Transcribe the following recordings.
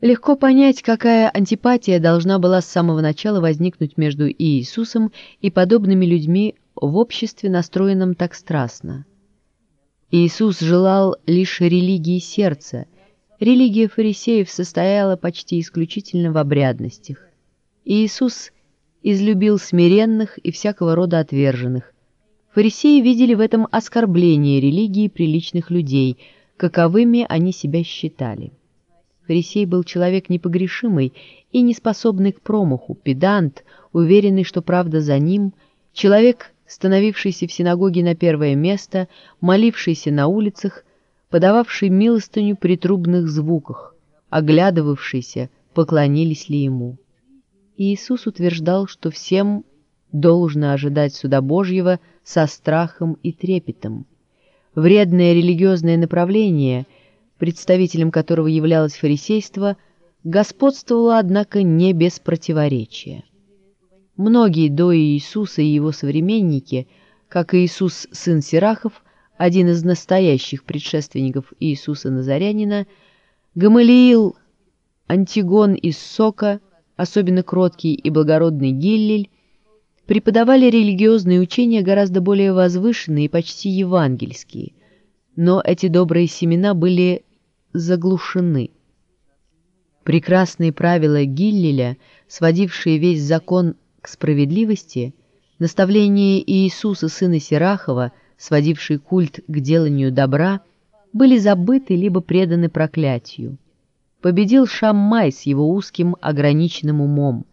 Легко понять, какая антипатия должна была с самого начала возникнуть между Иисусом и подобными людьми в обществе, настроенном так страстно. Иисус желал лишь религии сердца. Религия фарисеев состояла почти исключительно в обрядностях. Иисус излюбил смиренных и всякого рода отверженных. Фарисеи видели в этом оскорбление религии приличных людей, каковыми они себя считали. Фарисей был человек непогрешимый и неспособный к промаху, педант, уверенный, что правда за ним, человек, становившийся в синагоге на первое место, молившийся на улицах, подававший милостыню при трубных звуках, оглядывавшийся, поклонились ли ему. Иисус утверждал, что всем должно ожидать суда Божьего со страхом и трепетом. Вредное религиозное направление – представителем которого являлось фарисейство, господствовало, однако, не без противоречия. Многие до Иисуса и его современники, как Иисус сын Сирахов, один из настоящих предшественников Иисуса Назарянина, Гамалиил, Антигон из Сока, особенно кроткий и благородный Гиллель, преподавали религиозные учения гораздо более возвышенные и почти евангельские, но эти добрые семена были заглушены. Прекрасные правила Гиллеля, сводившие весь закон к справедливости, наставления Иисуса сына Сирахова, сводившие культ к деланию добра, были забыты либо преданы проклятию. Победил Шаммай с его узким ограниченным умом.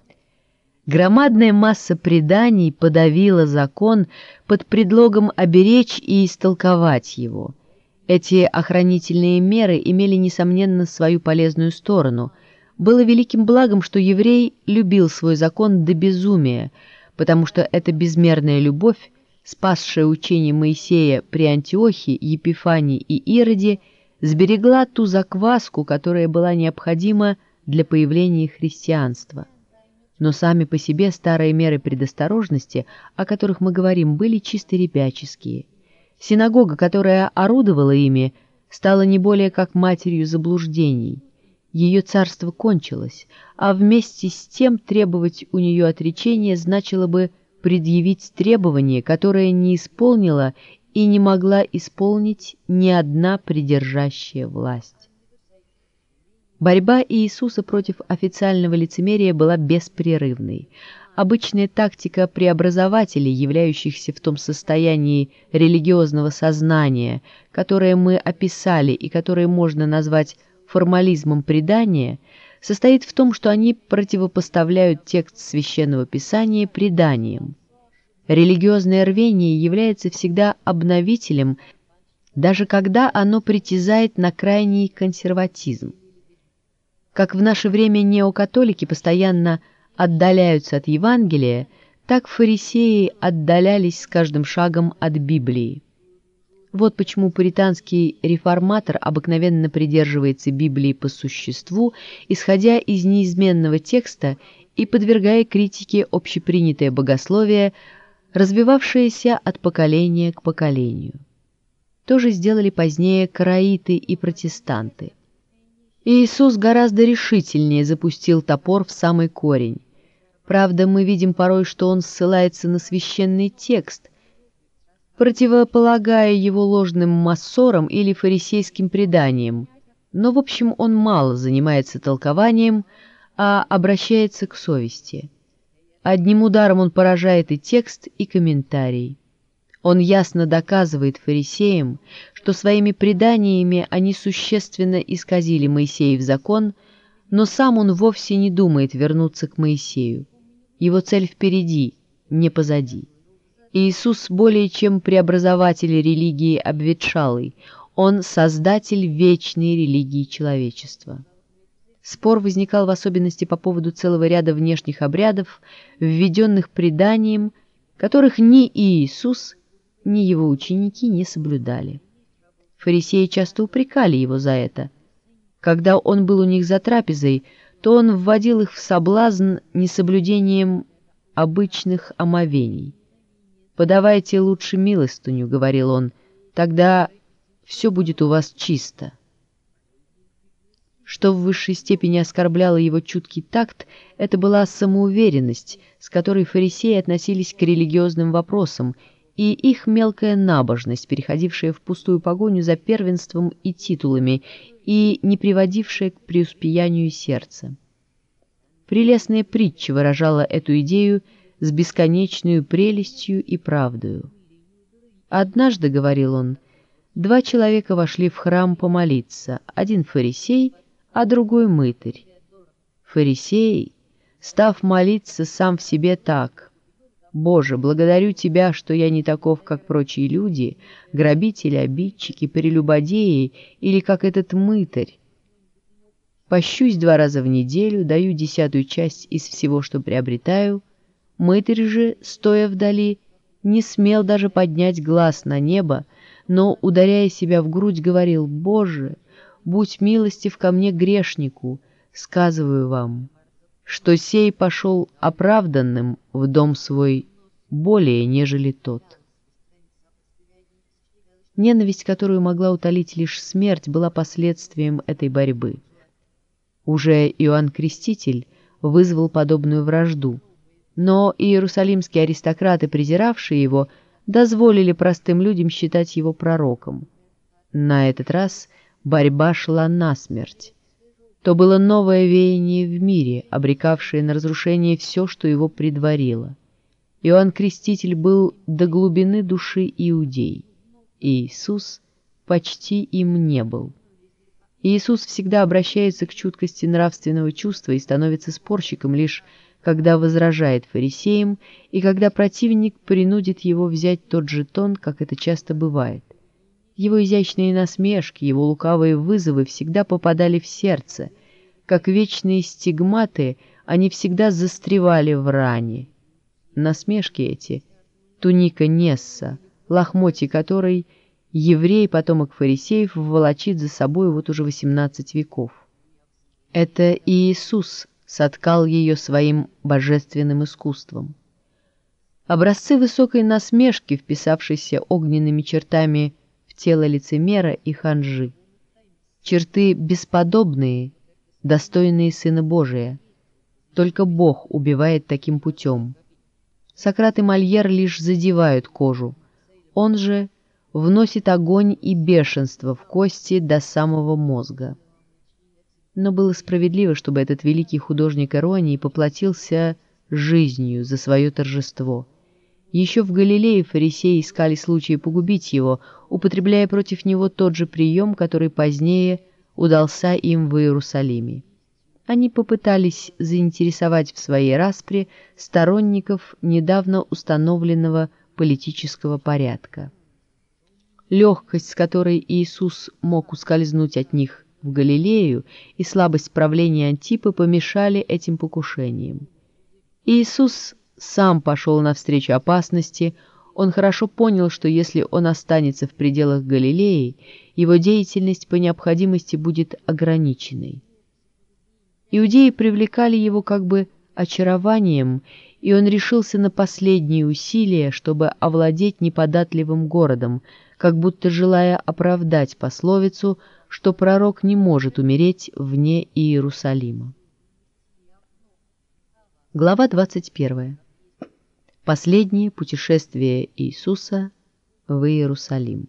Громадная масса преданий подавила закон под предлогом оберечь и истолковать его – эти охранительные меры имели, несомненно, свою полезную сторону. Было великим благом, что еврей любил свой закон до безумия, потому что эта безмерная любовь, спасшая учение Моисея при Антиохе, Епифании и Ироде, сберегла ту закваску, которая была необходима для появления христианства. Но сами по себе старые меры предосторожности, о которых мы говорим, были чисто ребяческие – Синагога, которая орудовала ими, стала не более как матерью заблуждений. Ее царство кончилось, а вместе с тем требовать у нее отречения значило бы предъявить требование, которое не исполнила и не могла исполнить ни одна придержащая власть. Борьба Иисуса против официального лицемерия была беспрерывной – обычная тактика преобразователей, являющихся в том состоянии религиозного сознания, которое мы описали и которое можно назвать формализмом предания, состоит в том, что они противопоставляют текст Священного Писания преданиям. Религиозное рвение является всегда обновителем, даже когда оно притязает на крайний консерватизм. Как в наше время неокатолики постоянно – отдаляются от Евангелия, так фарисеи отдалялись с каждым шагом от Библии. Вот почему пуританский реформатор обыкновенно придерживается Библии по существу, исходя из неизменного текста и подвергая критике общепринятое богословие, развивавшееся от поколения к поколению. То же сделали позднее караиты и протестанты. Иисус гораздо решительнее запустил топор в самый корень. Правда, мы видим порой, что он ссылается на священный текст, противополагая его ложным массорам или фарисейским преданиям, но, в общем, он мало занимается толкованием, а обращается к совести. Одним ударом он поражает и текст, и комментарий. Он ясно доказывает фарисеям, что своими преданиями они существенно исказили Моисеев закон, но сам он вовсе не думает вернуться к Моисею. Его цель впереди, не позади. Иисус более чем преобразователь религии обветшалый, Он создатель вечной религии человечества. Спор возникал в особенности по поводу целого ряда внешних обрядов, введенных преданием, которых ни Иисус, ни его ученики не соблюдали. Фарисеи часто упрекали его за это. Когда он был у них за трапезой, то он вводил их в соблазн несоблюдением обычных омовений. «Подавайте лучше милостыню», — говорил он, — «тогда все будет у вас чисто». Что в высшей степени оскорбляло его чуткий такт, это была самоуверенность, с которой фарисеи относились к религиозным вопросам, и их мелкая набожность, переходившая в пустую погоню за первенством и титулами, и не приводившая к преуспеянию сердца. Прелестная притча выражала эту идею с бесконечной прелестью и правдою. «Однажды, — говорил он, — два человека вошли в храм помолиться, один фарисей — а другой мытарь. Фарисей, став молиться сам в себе так, «Боже, благодарю Тебя, что я не таков, как прочие люди, грабители, обидчики, прелюбодеи или как этот мытарь. Пощусь два раза в неделю, даю десятую часть из всего, что приобретаю. Мытарь же, стоя вдали, не смел даже поднять глаз на небо, но, ударяя себя в грудь, говорил, «Боже, будь милостив ко мне грешнику, сказываю вам, что сей пошел оправданным в дом свой более, нежели тот. Ненависть, которую могла утолить лишь смерть, была последствием этой борьбы. Уже Иоанн Креститель вызвал подобную вражду, но иерусалимские аристократы, презиравшие его, дозволили простым людям считать его пророком. На этот раз – борьба шла насмерть. То было новое веяние в мире, обрекавшее на разрушение все, что его предварило. Иоанн Креститель был до глубины души иудей, и Иисус почти им не был. Иисус всегда обращается к чуткости нравственного чувства и становится спорщиком лишь когда возражает фарисеям и когда противник принудит его взять тот же тон, как это часто бывает. Его изящные насмешки, его лукавые вызовы всегда попадали в сердце. Как вечные стигматы, они всегда застревали в ране. Насмешки эти — туника Несса, лохмотья которой еврей, потомок фарисеев, волочит за собой вот уже 18 веков. Это Иисус соткал ее своим божественным искусством. Образцы высокой насмешки, вписавшиеся огненными чертами тело лицемера и ханжи. Черты бесподобные, достойные Сына Божия. Только Бог убивает таким путем. Сократ и Мольер лишь задевают кожу. Он же вносит огонь и бешенство в кости до самого мозга. Но было справедливо, чтобы этот великий художник иронии поплатился жизнью за свое торжество – еще в Галилее фарисеи искали случаи погубить его, употребляя против него тот же прием, который позднее удался им в Иерусалиме. Они попытались заинтересовать в своей распре сторонников недавно установленного политического порядка. Легкость, с которой Иисус мог ускользнуть от них в Галилею, и слабость правления Антипы помешали этим покушениям. Иисус сам пошел навстречу опасности, он хорошо понял, что если он останется в пределах Галилеи, его деятельность по необходимости будет ограниченной. Иудеи привлекали его как бы очарованием, и он решился на последние усилия, чтобы овладеть неподатливым городом, как будто желая оправдать пословицу, что пророк не может умереть вне Иерусалима. Глава 21 Последнее путешествие Иисуса в Иерусалим.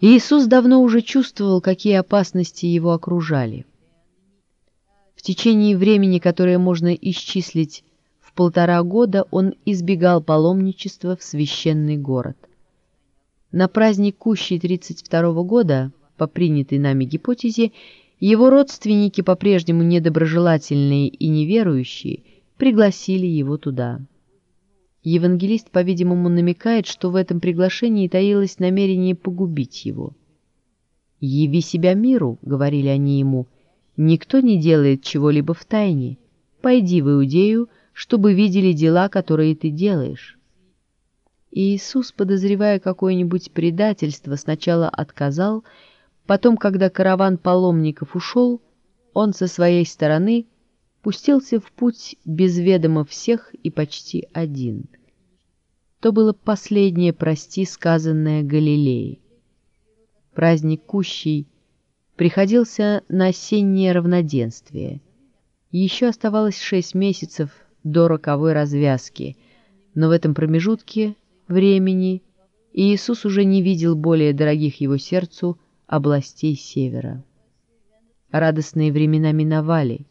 Иисус давно уже чувствовал, какие опасности его окружали. В течение времени, которое можно исчислить в полтора года, он избегал паломничества в священный город. На праздник Кущи 32 года, по принятой нами гипотезе, его родственники, по-прежнему недоброжелательные и неверующие, пригласили его туда. Евангелист, по-видимому, намекает, что в этом приглашении таилось намерение погубить его. «Яви себя миру», — говорили они ему, — «никто не делает чего-либо в тайне. Пойди в Иудею, чтобы видели дела, которые ты делаешь». Иисус, подозревая какое-нибудь предательство, сначала отказал, потом, когда караван паломников ушел, он со своей стороны — пустился в путь без ведома всех и почти один. То было последнее «прости», сказанное Галилеей. Праздник Кущей приходился на осеннее равноденствие. Еще оставалось шесть месяцев до роковой развязки, но в этом промежутке времени Иисус уже не видел более дорогих его сердцу областей севера. Радостные времена миновали,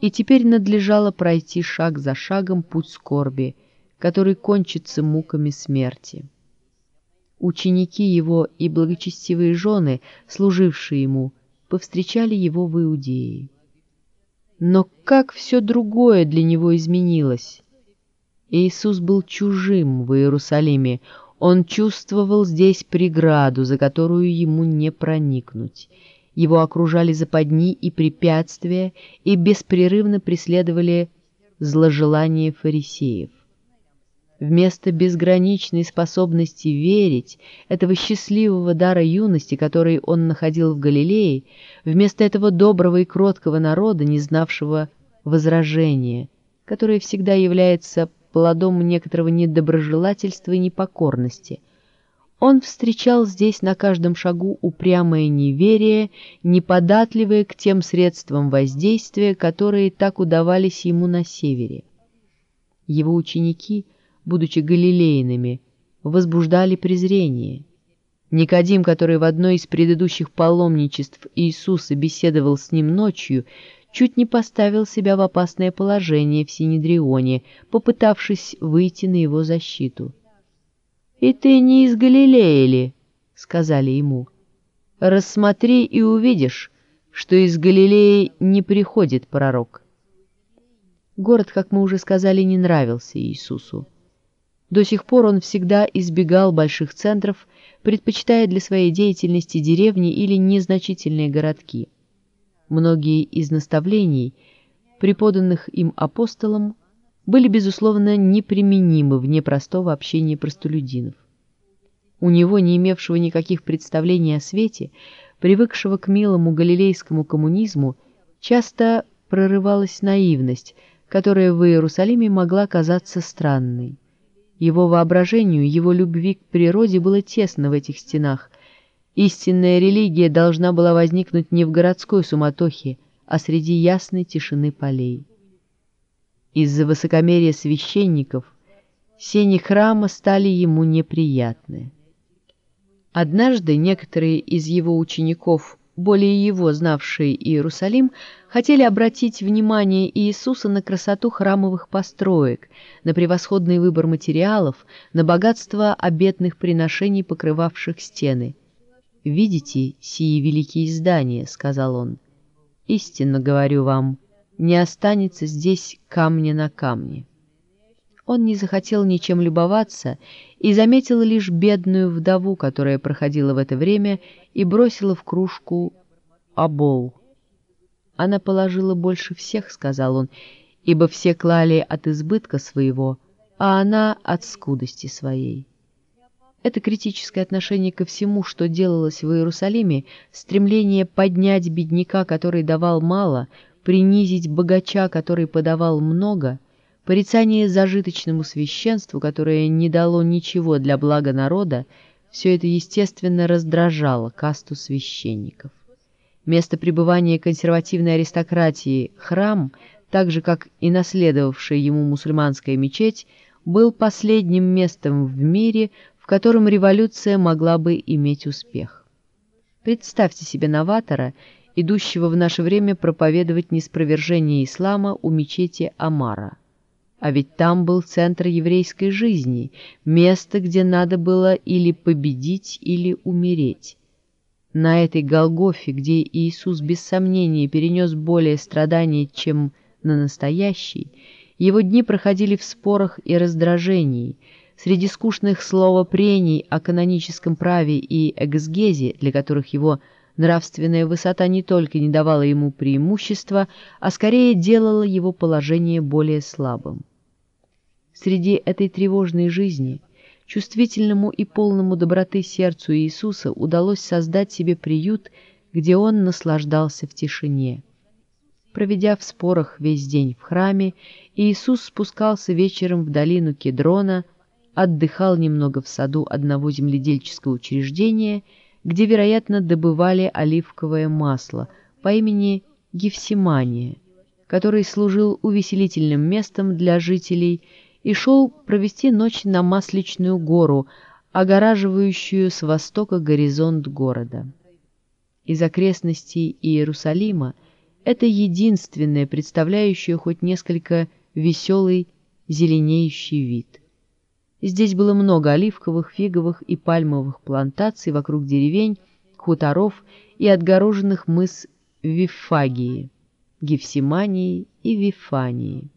и теперь надлежало пройти шаг за шагом путь скорби, который кончится муками смерти. Ученики его и благочестивые жены, служившие ему, повстречали его в Иудее. Но как все другое для него изменилось! Иисус был чужим в Иерусалиме, он чувствовал здесь преграду, за которую ему не проникнуть. Его окружали западни и препятствия и беспрерывно преследовали зложелания фарисеев. Вместо безграничной способности верить, этого счастливого дара юности, который он находил в Галилее, вместо этого доброго и кроткого народа, не знавшего возражения, которое всегда является плодом некоторого недоброжелательства и непокорности, он встречал здесь на каждом шагу упрямое неверие, неподатливое к тем средствам воздействия, которые так удавались ему на севере. Его ученики — будучи галилейными, возбуждали презрение. Никодим, который в одной из предыдущих паломничеств Иисуса беседовал с ним ночью, чуть не поставил себя в опасное положение в Синедрионе, попытавшись выйти на его защиту. «И ты не из Галилеи ли?» — сказали ему. «Рассмотри и увидишь, что из Галилеи не приходит пророк». Город, как мы уже сказали, не нравился Иисусу. До сих пор он всегда избегал больших центров, предпочитая для своей деятельности деревни или незначительные городки. Многие из наставлений, преподанных им апостолам, были, безусловно, неприменимы вне простого общения простолюдинов. У него, не имевшего никаких представлений о свете, привыкшего к милому галилейскому коммунизму, часто прорывалась наивность, которая в Иерусалиме могла казаться странной. Его воображению, его любви к природе было тесно в этих стенах. Истинная религия должна была возникнуть не в городской суматохе, а среди ясной тишины полей. Из-за высокомерия священников сени храма стали ему неприятны. Однажды некоторые из его учеников более его знавшие Иерусалим, хотели обратить внимание Иисуса на красоту храмовых построек, на превосходный выбор материалов, на богатство обетных приношений, покрывавших стены. «Видите сии великие здания?» — сказал он. «Истинно говорю вам, не останется здесь камня на камне». Он не захотел ничем любоваться и заметил лишь бедную вдову, которая проходила в это время и бросила в кружку обол. Она положила больше всех, сказал он, ибо все клали от избытка своего, а она от скудости своей. Это критическое отношение ко всему, что делалось в Иерусалиме, стремление поднять бедняка, который давал мало, принизить богача, который подавал много, порицание зажиточному священству, которое не дало ничего для блага народа, все это, естественно, раздражало касту священников. Место пребывания консервативной аристократии, храм, так же как и наследовавшая ему мусульманская мечеть, был последним местом в мире, в котором революция могла бы иметь успех. Представьте себе новатора, идущего в наше время проповедовать неспровержение ислама у мечети Амара. А ведь там был центр еврейской жизни, место, где надо было или победить, или умереть. На этой Голгофе, где Иисус без сомнения перенес более страданий, чем на настоящий, его дни проходили в спорах и раздражении, среди скучных словопрений о каноническом праве и эксгезе, для которых его нравственная высота не только не давала ему преимущества, а скорее делала его положение более слабым. Среди этой тревожной жизни – чувствительному и полному доброты сердцу Иисуса удалось создать себе приют, где он наслаждался в тишине. Проведя в спорах весь день в храме, Иисус спускался вечером в долину Кедрона, отдыхал немного в саду одного земледельческого учреждения, где, вероятно, добывали оливковое масло по имени Гефсимания, который служил увеселительным местом для жителей и шел провести ночь на Масличную гору, огораживающую с востока горизонт города. Из окрестностей Иерусалима это единственное, представляющее хоть несколько веселый зеленеющий вид. Здесь было много оливковых, фиговых и пальмовых плантаций вокруг деревень, хуторов и отгороженных мыс Вифагии, Гефсимании и Вифании.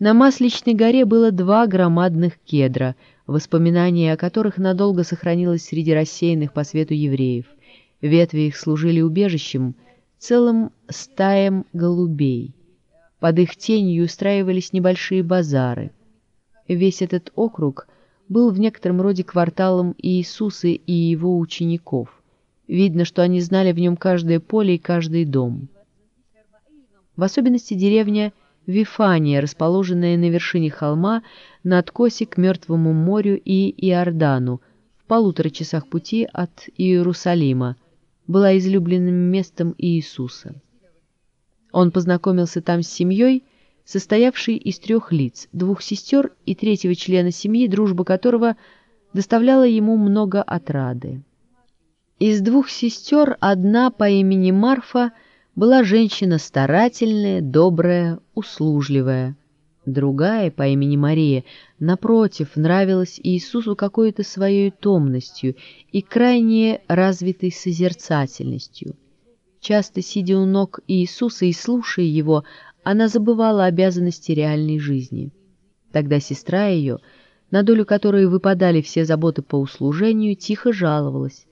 На Масличной горе было два громадных кедра, воспоминания о которых надолго сохранилось среди рассеянных по свету евреев. Ветви их служили убежищем целым стаям голубей. Под их тенью устраивались небольшие базары. Весь этот округ был в некотором роде кварталом Иисуса и его учеников. Видно, что они знали в нем каждое поле и каждый дом. В особенности деревня Вифания, расположенная на вершине холма на откосе к Мертвому морю и Иордану, в полутора часах пути от Иерусалима, была излюбленным местом Иисуса. Он познакомился там с семьей, состоявшей из трех лиц, двух сестер и третьего члена семьи, дружба которого доставляла ему много отрады. Из двух сестер одна по имени Марфа – была женщина старательная, добрая, услужливая. Другая, по имени Мария, напротив, нравилась Иисусу какой-то своей томностью и крайне развитой созерцательностью. Часто сидя у ног Иисуса и слушая его, она забывала обязанности реальной жизни. Тогда сестра ее, на долю которой выпадали все заботы по услужению, тихо жаловалась.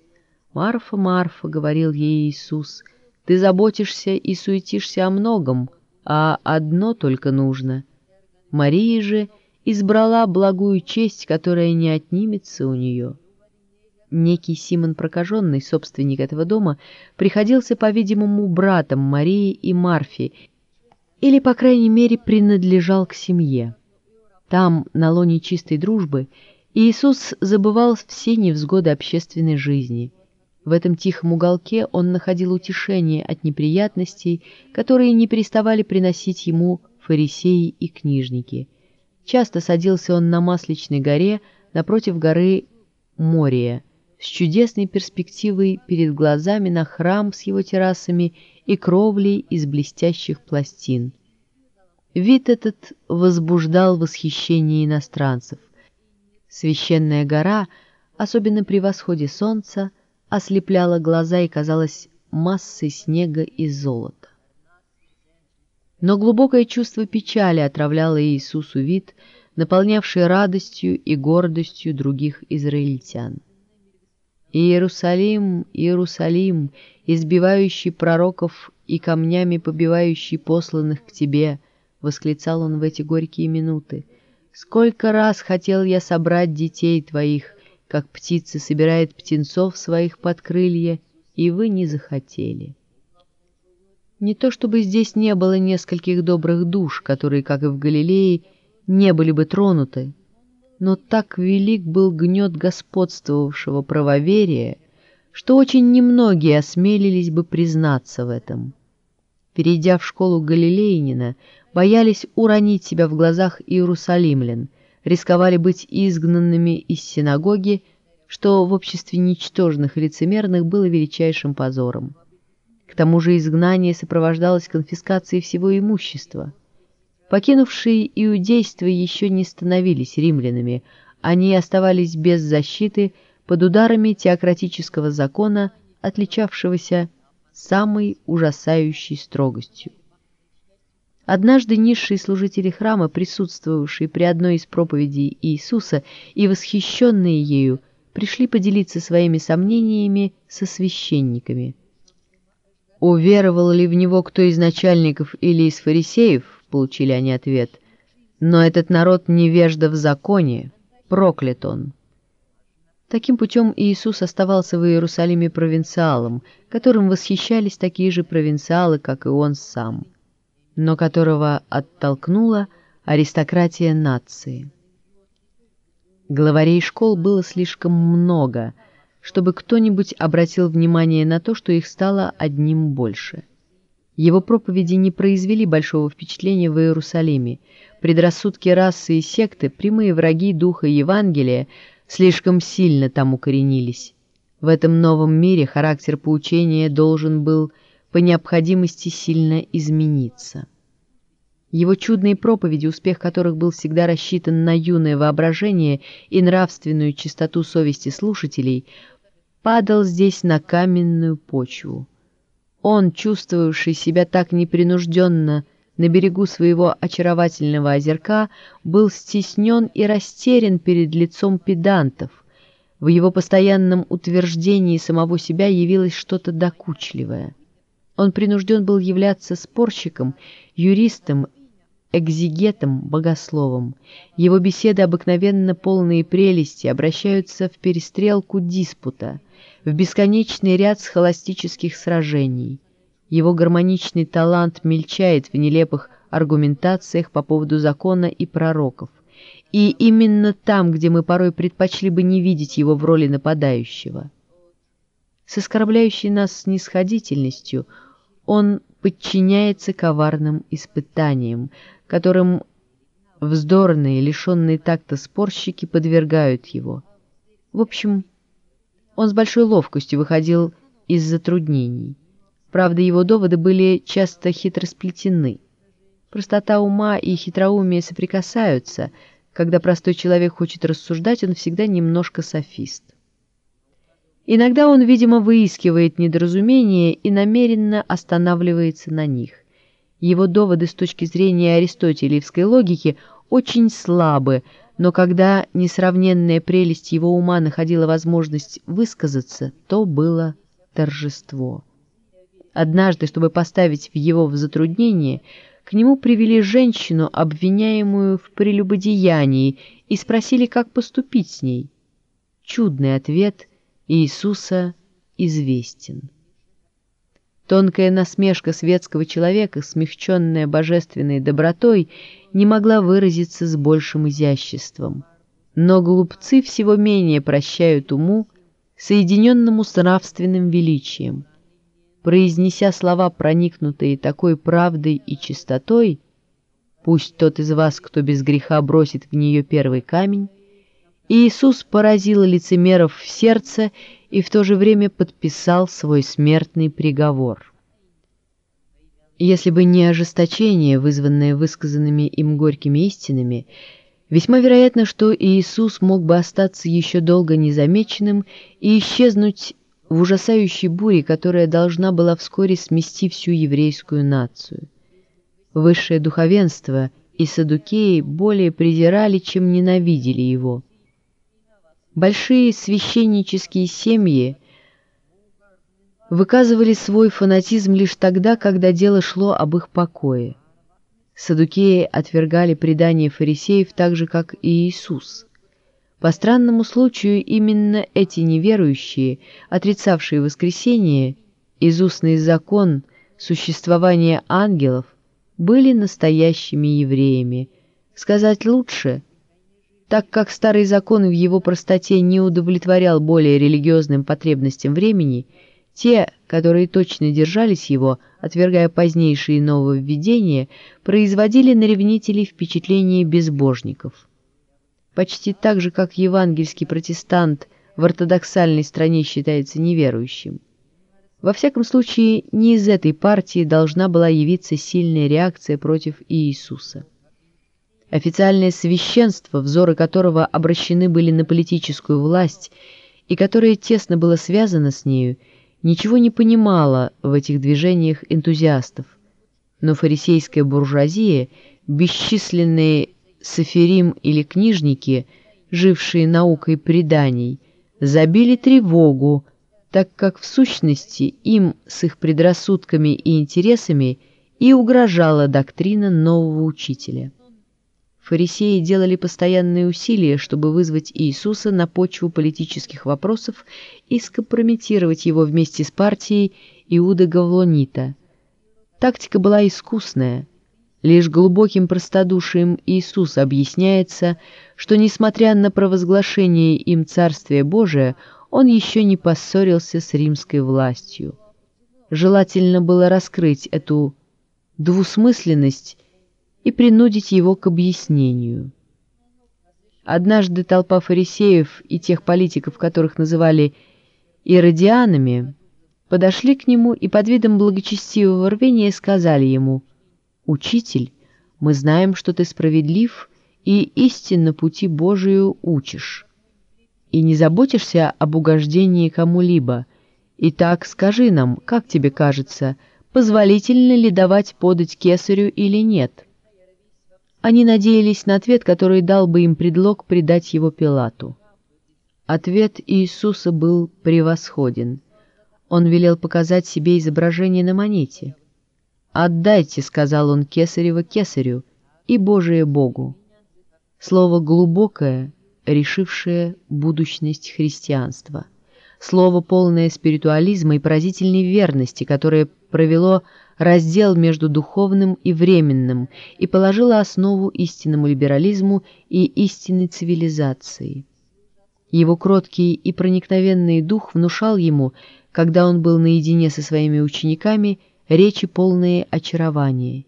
«Марфа, Марфа», — говорил ей Иисус, — ты заботишься и суетишься о многом, а одно только нужно. Мария же избрала благую честь, которая не отнимется у нее. Некий Симон Прокаженный, собственник этого дома, приходился, по-видимому, братом Марии и Марфи, или, по крайней мере, принадлежал к семье. Там, на лоне чистой дружбы, Иисус забывал все невзгоды общественной жизни – в этом тихом уголке он находил утешение от неприятностей, которые не переставали приносить ему фарисеи и книжники. Часто садился он на Масличной горе напротив горы Мория, с чудесной перспективой перед глазами на храм с его террасами и кровлей из блестящих пластин. Вид этот возбуждал восхищение иностранцев. Священная гора, особенно при восходе солнца, ослепляла глаза и казалась массой снега и золота. Но глубокое чувство печали отравляло Иисусу вид, наполнявший радостью и гордостью других израильтян. «Иерусалим, Иерусалим, избивающий пророков и камнями побивающий посланных к тебе!» — восклицал он в эти горькие минуты. «Сколько раз хотел я собрать детей твоих, как птица собирает птенцов своих под крылья, и вы не захотели. Не то чтобы здесь не было нескольких добрых душ, которые, как и в Галилее, не были бы тронуты, но так велик был гнет господствовавшего правоверия, что очень немногие осмелились бы признаться в этом. Перейдя в школу Галилеянина, боялись уронить себя в глазах иерусалимлян – рисковали быть изгнанными из синагоги, что в обществе ничтожных и лицемерных было величайшим позором. К тому же изгнание сопровождалось конфискацией всего имущества. Покинувшие иудейство еще не становились римлянами, они оставались без защиты под ударами теократического закона, отличавшегося самой ужасающей строгостью. Однажды низшие служители храма, присутствовавшие при одной из проповедей Иисуса и восхищенные ею, пришли поделиться своими сомнениями со священниками. «Уверовал ли в него кто из начальников или из фарисеев?» — получили они ответ. «Но этот народ невежда в законе, проклят он». Таким путем Иисус оставался в Иерусалиме провинциалом, которым восхищались такие же провинциалы, как и он сам но которого оттолкнула аристократия нации. Главарей школ было слишком много, чтобы кто-нибудь обратил внимание на то, что их стало одним больше. Его проповеди не произвели большого впечатления в Иерусалиме. Предрассудки расы и секты, прямые враги духа Евангелия, слишком сильно там укоренились. В этом новом мире характер поучения должен был по необходимости сильно измениться. Его чудные проповеди, успех которых был всегда рассчитан на юное воображение и нравственную чистоту совести слушателей, падал здесь на каменную почву. Он, чувствовавший себя так непринужденно на берегу своего очаровательного озерка, был стеснен и растерян перед лицом педантов. В его постоянном утверждении самого себя явилось что-то докучливое. Он принужден был являться спорщиком, юристом, экзигетом, богословом. Его беседы, обыкновенно полные прелести, обращаются в перестрелку диспута, в бесконечный ряд схоластических сражений. Его гармоничный талант мельчает в нелепых аргументациях по поводу закона и пророков. И именно там, где мы порой предпочли бы не видеть его в роли нападающего. С оскорбляющей нас снисходительностью он подчиняется коварным испытаниям, которым вздорные, лишенные такта спорщики подвергают его. В общем, он с большой ловкостью выходил из затруднений. Правда, его доводы были часто хитросплетены. Простота ума и хитроумие соприкасаются. Когда простой человек хочет рассуждать, он всегда немножко софист. Иногда он, видимо, выискивает недоразумения и намеренно останавливается на них. Его доводы с точки зрения аристотелевской логики очень слабы, но когда несравненная прелесть его ума находила возможность высказаться, то было торжество. Однажды, чтобы поставить его в затруднение, к нему привели женщину, обвиняемую в прелюбодеянии, и спросили, как поступить с ней. Чудный ответ Иисуса известен. Тонкая насмешка светского человека, смягченная божественной добротой, не могла выразиться с большим изяществом. Но глупцы всего менее прощают уму, соединенному с нравственным величием. Произнеся слова, проникнутые такой правдой и чистотой, «Пусть тот из вас, кто без греха бросит в нее первый камень», Иисус поразил лицемеров в сердце и в то же время подписал свой смертный приговор. Если бы не ожесточение, вызванное высказанными им горькими истинами, весьма вероятно, что Иисус мог бы остаться еще долго незамеченным и исчезнуть в ужасающей буре, которая должна была вскоре смести всю еврейскую нацию. Высшее духовенство и садукеи более презирали, чем ненавидели его – Большие священнические семьи выказывали свой фанатизм лишь тогда, когда дело шло об их покое. Садукеи отвергали предание фарисеев так же, как и Иисус. По странному случаю именно эти неверующие, отрицавшие воскресение, изустный закон, существование ангелов, были настоящими евреями. Сказать лучше – так как старый закон в его простоте не удовлетворял более религиозным потребностям времени, те, которые точно держались его, отвергая позднейшие нововведения, производили на ревнителей впечатление безбожников. Почти так же, как евангельский протестант в ортодоксальной стране считается неверующим. Во всяком случае, не из этой партии должна была явиться сильная реакция против Иисуса. Официальное священство, взоры которого обращены были на политическую власть и которое тесно было связано с нею, ничего не понимало в этих движениях энтузиастов. Но фарисейская буржуазия, бесчисленные соферим или книжники, жившие наукой преданий, забили тревогу, так как в сущности им с их предрассудками и интересами и угрожала доктрина нового учителя. Фарисеи делали постоянные усилия, чтобы вызвать Иисуса на почву политических вопросов и скомпрометировать его вместе с партией Иуда Гавлонита. Тактика была искусная. Лишь глубоким простодушием Иисуса объясняется, что, несмотря на провозглашение им Царствия Божия, он еще не поссорился с римской властью. Желательно было раскрыть эту двусмысленность и принудить его к объяснению. Однажды толпа фарисеев и тех политиков, которых называли иродианами, подошли к нему и под видом благочестивого рвения сказали ему, «Учитель, мы знаем, что ты справедлив и истинно пути Божию учишь, и не заботишься об угождении кому-либо. Итак, скажи нам, как тебе кажется, позволительно ли давать подать кесарю или нет?» Они надеялись на ответ, который дал бы им предлог предать его Пилату. Ответ Иисуса был превосходен. Он велел показать себе изображение на монете. «Отдайте», — сказал он кесарево кесарю, и Божие Богу. Слово глубокое, решившее будущность христианства. Слово полное спиритуализма и поразительной верности, которое провело раздел между духовным и временным и положила основу истинному либерализму и истинной цивилизации. Его кроткий и проникновенный дух внушал ему, когда он был наедине со своими учениками, речи полные очарования.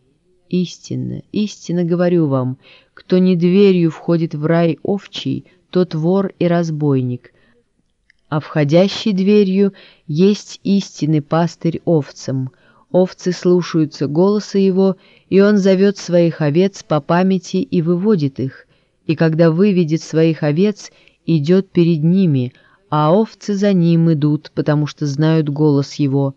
«Истинно, истинно говорю вам, кто не дверью входит в рай овчий, тот вор и разбойник, а входящий дверью есть истинный пастырь овцам» Овцы слушаются голоса его, и он зовет своих овец по памяти и выводит их, и когда выведет своих овец, идет перед ними, а овцы за ним идут, потому что знают голос его.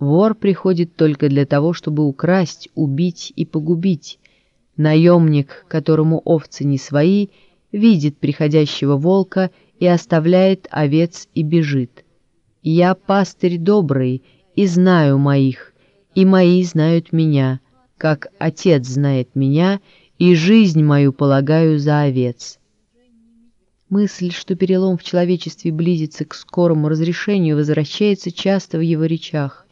Вор приходит только для того, чтобы украсть, убить и погубить. Наемник, которому овцы не свои, видит приходящего волка и оставляет овец и бежит. «Я пастырь добрый и знаю моих, и мои знают меня, как Отец знает меня, и жизнь мою полагаю за овец». Мысль, что перелом в человечестве близится к скорому разрешению, возвращается часто в его речах.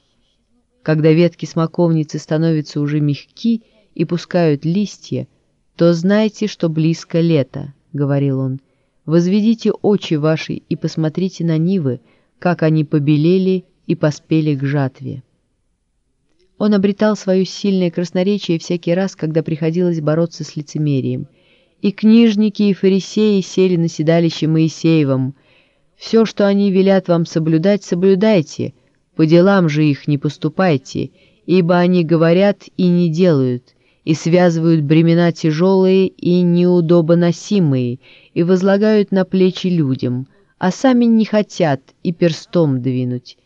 Когда ветки смоковницы становятся уже мягки и пускают листья, то знайте, что близко лето, — говорил он. Возведите очи ваши и посмотрите на нивы, как они побелели и поспели к жатве. Он обретал свое сильное красноречие всякий раз, когда приходилось бороться с лицемерием. И книжники, и фарисеи сели на седалище Моисеевым. «Все, что они велят вам соблюдать, соблюдайте, по делам же их не поступайте, ибо они говорят и не делают, и связывают бремена тяжелые и неудобоносимые, и возлагают на плечи людям, а сами не хотят и перстом двинуть».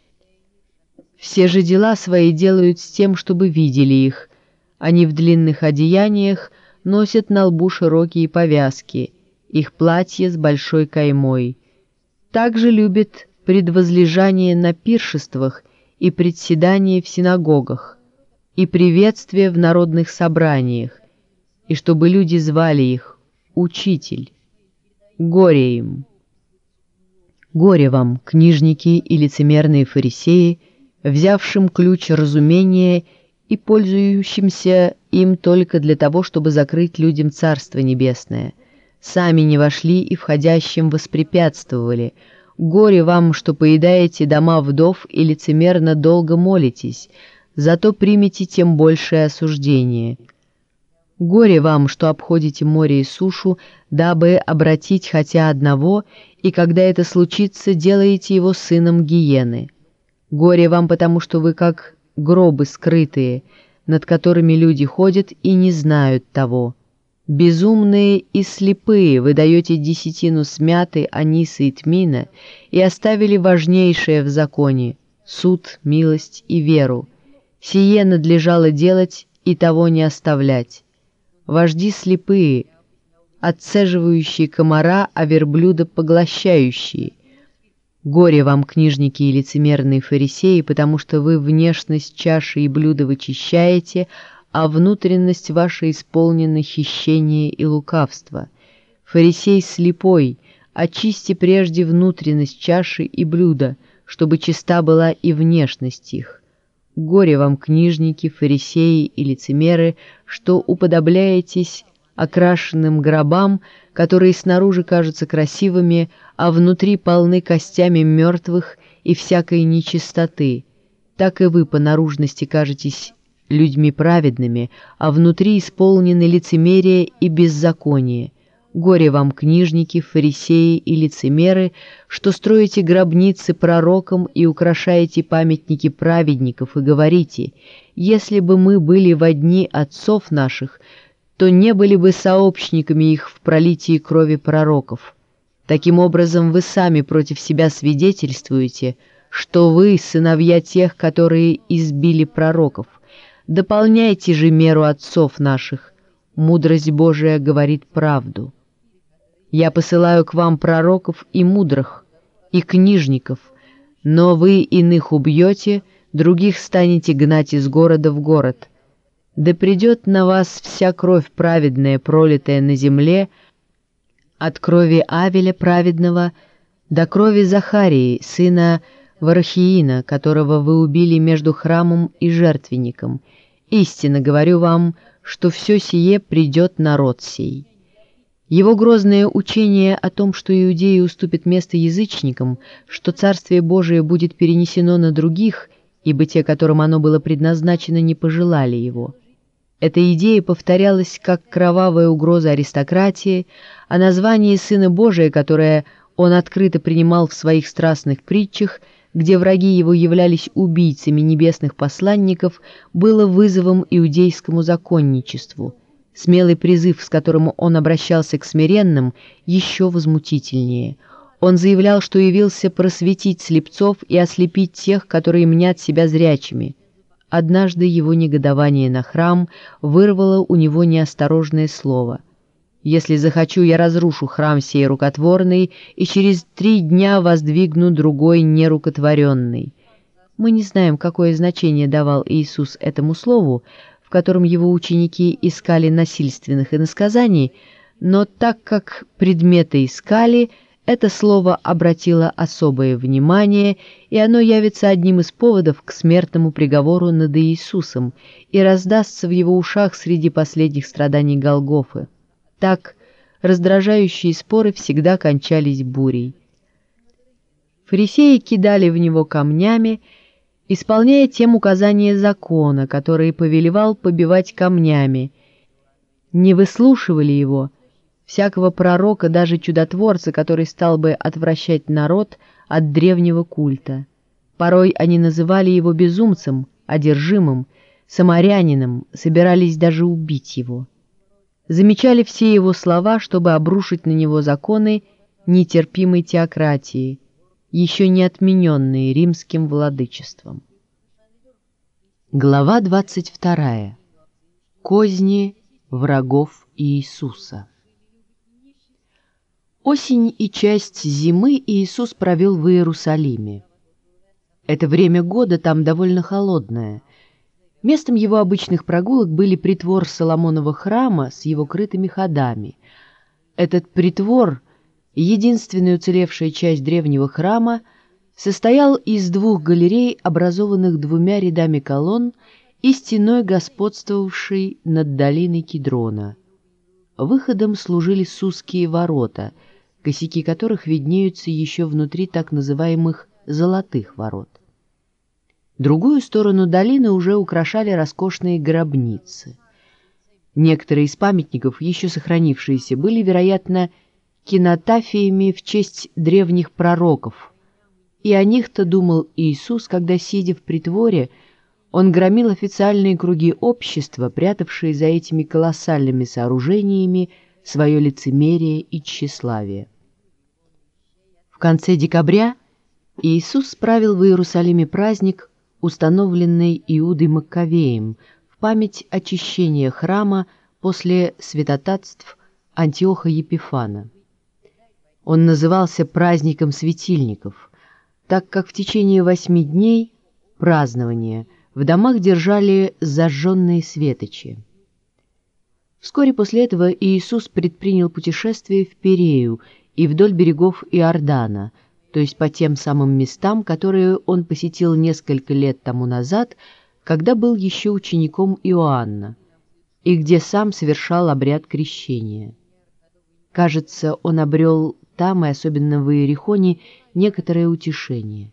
Все же дела свои делают с тем, чтобы видели их. Они в длинных одеяниях носят на лбу широкие повязки, их платье с большой каймой. Также любят предвозлежание на пиршествах и председание в синагогах, и приветствие в народных собраниях, и чтобы люди звали их «Учитель». Горе им! Горе вам, книжники и лицемерные фарисеи, взявшим ключ разумения и пользующимся им только для того, чтобы закрыть людям Царство Небесное. Сами не вошли и входящим воспрепятствовали. Горе вам, что поедаете дома вдов и лицемерно долго молитесь, зато примите тем большее осуждение. Горе вам, что обходите море и сушу, дабы обратить хотя одного, и когда это случится, делаете его сыном гиены». Горе вам, потому что вы как гробы скрытые, над которыми люди ходят и не знают того. Безумные и слепые вы даете десятину смяты, аниса и тмина и оставили важнейшее в законе — суд, милость и веру. Сие надлежало делать и того не оставлять. Вожди слепые, отцеживающие комара, а верблюда поглощающие — Горе вам, книжники и лицемерные фарисеи, потому что вы внешность чаши и блюда вычищаете, а внутренность ваша исполнена хищения и лукавства. Фарисей слепой, очисти прежде внутренность чаши и блюда, чтобы чиста была и внешность их. Горе вам, книжники, фарисеи и лицемеры, что уподобляетесь окрашенным гробам, которые снаружи кажутся красивыми, а внутри полны костями мертвых и всякой нечистоты, так и вы по наружности кажетесь людьми праведными, а внутри исполнены лицемерие и беззаконие. Горе вам, книжники, фарисеи и лицемеры, что строите гробницы пророкам и украшаете памятники праведников и говорите, «Если бы мы были во дни отцов наших, то не были бы сообщниками их в пролитии крови пророков. Таким образом, вы сами против себя свидетельствуете, что вы сыновья тех, которые избили пророков. Дополняйте же меру отцов наших. Мудрость Божия говорит правду». Я посылаю к вам пророков и мудрых, и книжников, но вы иных убьете, других станете гнать из города в город. Да придет на вас вся кровь праведная, пролитая на земле, от крови Авеля праведного до крови Захарии, сына Варахиина, которого вы убили между храмом и жертвенником. Истинно говорю вам, что все сие придет народ сей». Его грозное учение о том, что иудеи уступят место язычникам, что Царствие Божие будет перенесено на других, ибо те, которым оно было предназначено, не пожелали его. Эта идея повторялась как кровавая угроза аристократии, а название Сына Божия, которое он открыто принимал в своих страстных притчах, где враги его являлись убийцами небесных посланников, было вызовом иудейскому законничеству – Смелый призыв, с которым он обращался к смиренным, еще возмутительнее. Он заявлял, что явился просветить слепцов и ослепить тех, которые мнят себя зрячими. Однажды его негодование на храм вырвало у него неосторожное слово. «Если захочу, я разрушу храм сей рукотворный и через три дня воздвигну другой нерукотворенный». Мы не знаем, какое значение давал Иисус этому слову, котором его ученики искали насильственных иносказаний, но так как предметы искали, это слово обратило особое внимание, и оно явится одним из поводов к смертному приговору над Иисусом и раздастся в его ушах среди последних страданий Голгофы. Так раздражающие споры всегда кончались бурей. Фарисеи кидали в него камнями, исполняя тем указания закона, который повелевал побивать камнями, не выслушивали его, всякого пророка, даже чудотворца, который стал бы отвращать народ от древнего культа. Порой они называли его безумцем, одержимым, самарянином, собирались даже убить его. Замечали все его слова, чтобы обрушить на него законы нетерпимой теократии, еще не отмененные римским владычеством. Глава 22. Козни врагов Иисуса. Осень и часть зимы Иисус провел в Иерусалиме. Это время года там довольно холодное. Местом его обычных прогулок были притвор Соломонова храма с его крытыми ходами. Этот притвор — единственная уцелевшая часть древнего храма, состоял из двух галерей, образованных двумя рядами колонн и стеной, господствовавшей над долиной Кедрона. Выходом служили сузкие ворота, косяки которых виднеются еще внутри так называемых «золотых ворот». Другую сторону долины уже украшали роскошные гробницы. Некоторые из памятников, еще сохранившиеся, были, вероятно, кинотафиями в честь древних пророков. И о них-то думал Иисус, когда, сидя в притворе, он громил официальные круги общества, прятавшие за этими колоссальными сооружениями свое лицемерие и тщеславие. В конце декабря Иисус справил в Иерусалиме праздник, установленный Иудой Маккавеем в память очищения храма после святотатств Антиоха Епифана. Он назывался праздником светильников, так как в течение восьми дней празднования в домах держали зажженные светочи. Вскоре после этого Иисус предпринял путешествие в Перею и вдоль берегов Иордана, то есть по тем самым местам, которые он посетил несколько лет тому назад, когда был еще учеником Иоанна. и где сам совершал обряд крещения. Кажется, он обрел там, и особенно в Иерихоне, некоторое утешение.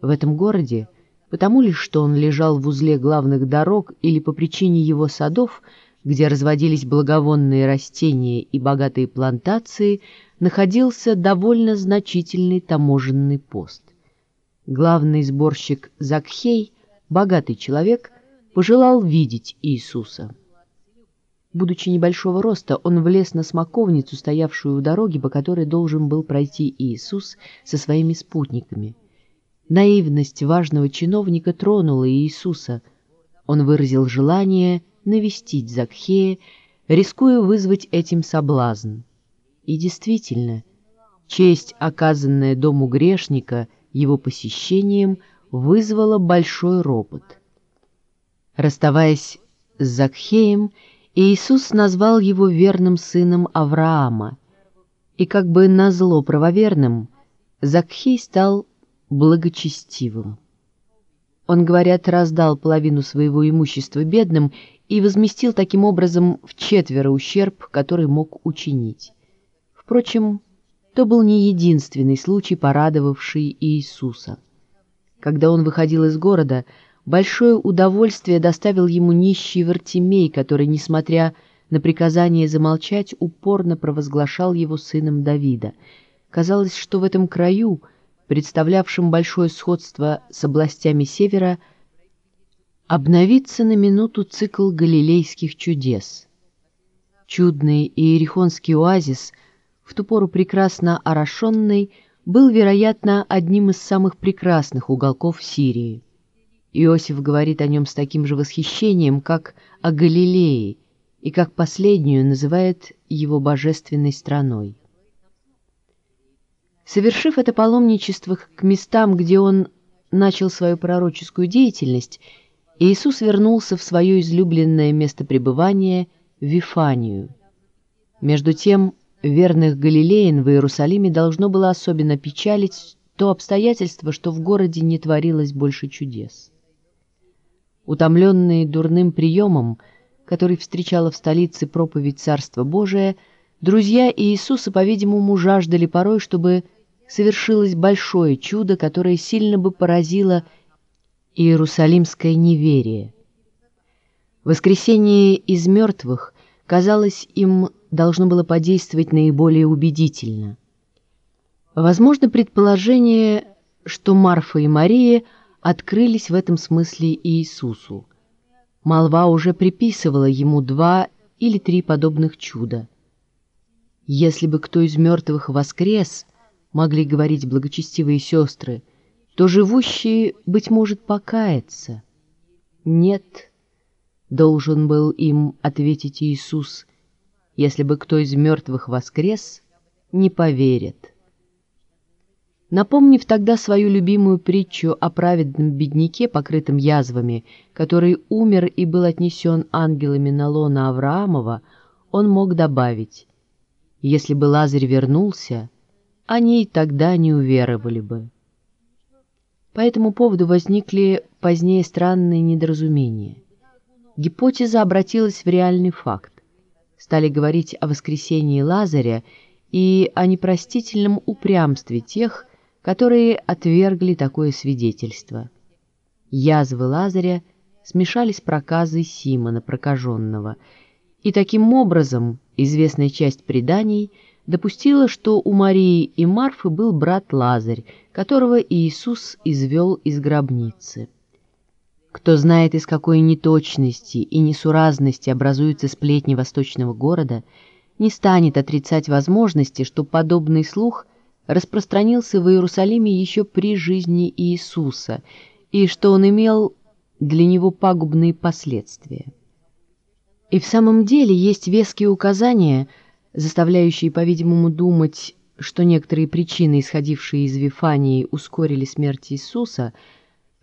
В этом городе, потому ли, что он лежал в узле главных дорог или по причине его садов, где разводились благовонные растения и богатые плантации, находился довольно значительный таможенный пост. Главный сборщик Закхей, богатый человек, пожелал видеть Иисуса. Будучи небольшого роста, он влез на смоковницу, стоявшую у дороги, по которой должен был пройти Иисус со своими спутниками. Наивность важного чиновника тронула Иисуса. Он выразил желание навестить Закхея, рискуя вызвать этим соблазн. И действительно, честь, оказанная дому грешника его посещением, вызвала большой ропот. Расставаясь с Закхеем, Иисус назвал его верным сыном Авраама, и как бы назло правоверным, Закхей стал благочестивым. Он, говорят, раздал половину своего имущества бедным и возместил таким образом в четверо ущерб, который мог учинить. Впрочем, то был не единственный случай, порадовавший Иисуса. Когда он выходил из города, Большое удовольствие доставил ему нищий Вартимей, который, несмотря на приказание замолчать, упорно провозглашал его сыном Давида. Казалось, что в этом краю, представлявшем большое сходство с областями севера, обновится на минуту цикл галилейских чудес. Чудный иерихонский оазис, в ту пору прекрасно орошенный, был, вероятно, одним из самых прекрасных уголков Сирии. Иосиф говорит о нем с таким же восхищением, как о Галилее, и как последнюю называет его божественной страной. Совершив это паломничество к местам, где он начал свою пророческую деятельность, Иисус вернулся в свое излюбленное место пребывания – Вифанию. Между тем, верных галилеян в Иерусалиме должно было особенно печалить то обстоятельство, что в городе не творилось больше чудес. Утомленные дурным приемом, который встречала в столице проповедь Царства Божия, друзья Иисуса, по-видимому, жаждали порой, чтобы совершилось большое чудо, которое сильно бы поразило иерусалимское неверие. Воскресение из мертвых, казалось, им должно было подействовать наиболее убедительно. Возможно предположение, что Марфа и Мария – открылись в этом смысле Иисусу. Молва уже приписывала ему два или три подобных чуда. Если бы кто из мертвых воскрес, могли говорить благочестивые сестры, то живущие, быть может, покаяться. Нет, должен был им ответить Иисус, если бы кто из мертвых воскрес, не поверят. Напомнив тогда свою любимую притчу о праведном бедняке, покрытом язвами, который умер и был отнесен ангелами на лона Авраамова, он мог добавить, «Если бы Лазарь вернулся, они и тогда не уверовали бы». По этому поводу возникли позднее странные недоразумения. Гипотеза обратилась в реальный факт. Стали говорить о воскресении Лазаря и о непростительном упрямстве тех, которые отвергли такое свидетельство. Язвы Лазаря смешались с проказой Симона прокаженного, и таким образом известная часть преданий допустила, что у Марии и Марфы был брат Лазарь, которого Иисус извел из гробницы. Кто знает, из какой неточности и несуразности образуются сплетни восточного города, не станет отрицать возможности, что подобный слух распространился в Иерусалиме еще при жизни Иисуса и что он имел для него пагубные последствия. И в самом деле есть веские указания, заставляющие, по-видимому, думать, что некоторые причины, исходившие из Вифании, ускорили смерть Иисуса,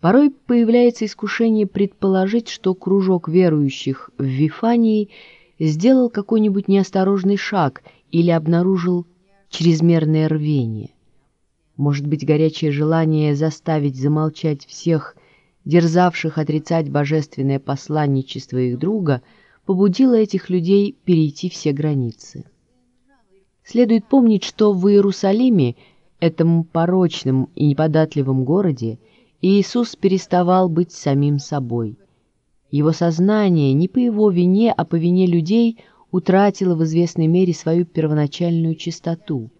порой появляется искушение предположить, что кружок верующих в Вифании сделал какой-нибудь неосторожный шаг или обнаружил чрезмерное рвение. Может быть, горячее желание заставить замолчать всех, дерзавших отрицать божественное посланничество их друга, побудило этих людей перейти все границы. Следует помнить, что в Иерусалиме, этом порочном и неподатливом городе, Иисус переставал быть самим собой. Его сознание не по его вине, а по вине людей утратило в известной мере свою первоначальную чистоту.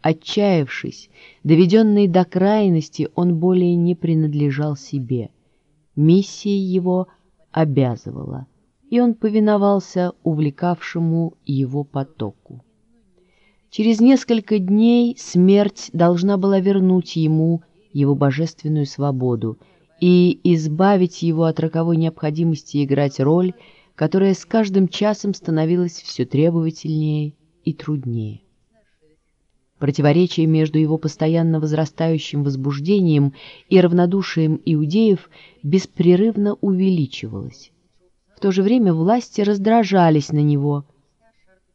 Отчаявшись, доведенный до крайности, он более не принадлежал себе. Миссия его обязывала, и он повиновался увлекавшему его потоку. Через несколько дней смерть должна была вернуть ему его божественную свободу и избавить его от роковой необходимости играть роль, которая с каждым часом становилась все требовательнее и труднее. Противоречие между его постоянно возрастающим возбуждением и равнодушием иудеев беспрерывно увеличивалось. В то же время власти раздражались на него –